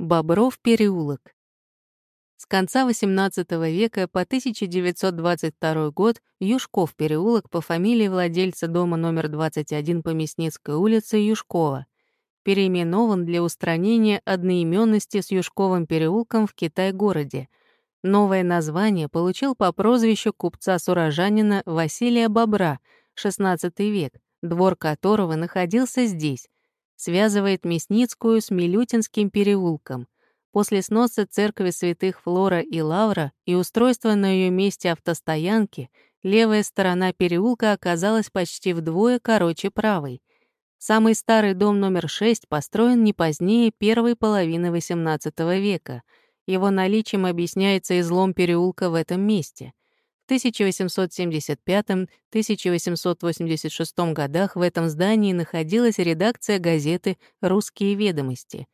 Бобров переулок. С конца XVIII века по 1922 год Юшков переулок по фамилии владельца дома номер 21 по Мясницкой улице Юшкова переименован для устранения одноименности с Юшковым переулком в Китай-городе. Новое название получил по прозвищу купца-сурожанина Василия Бобра, XVI век, двор которого находился здесь, связывает Мясницкую с Милютинским переулком — После сноса церкви святых Флора и Лавра и устройства на ее месте автостоянки, левая сторона переулка оказалась почти вдвое короче правой. Самый старый дом номер 6 построен не позднее первой половины XVIII века. Его наличием объясняется излом переулка в этом месте. В 1875-1886 годах в этом здании находилась редакция газеты «Русские ведомости»,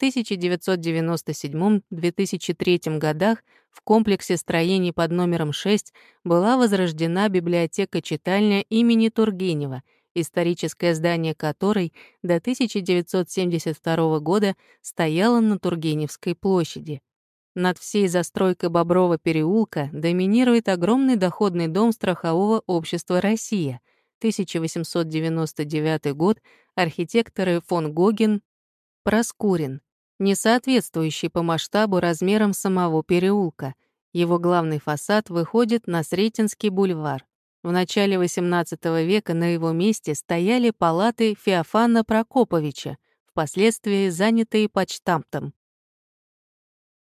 1997-2003 годах в комплексе строений под номером 6 была возрождена библиотека-читальня имени Тургенева, историческое здание которой до 1972 года стояло на Тургеневской площади. Над всей застройкой Боброва переулка доминирует огромный доходный дом страхового общества «Россия», 1899 год, архитекторы фон Гоген, Проскурин, не соответствующий по масштабу размерам самого переулка. Его главный фасад выходит на Сретенский бульвар. В начале XVIII века на его месте стояли палаты Феофана Прокоповича, впоследствии занятые почтамтом.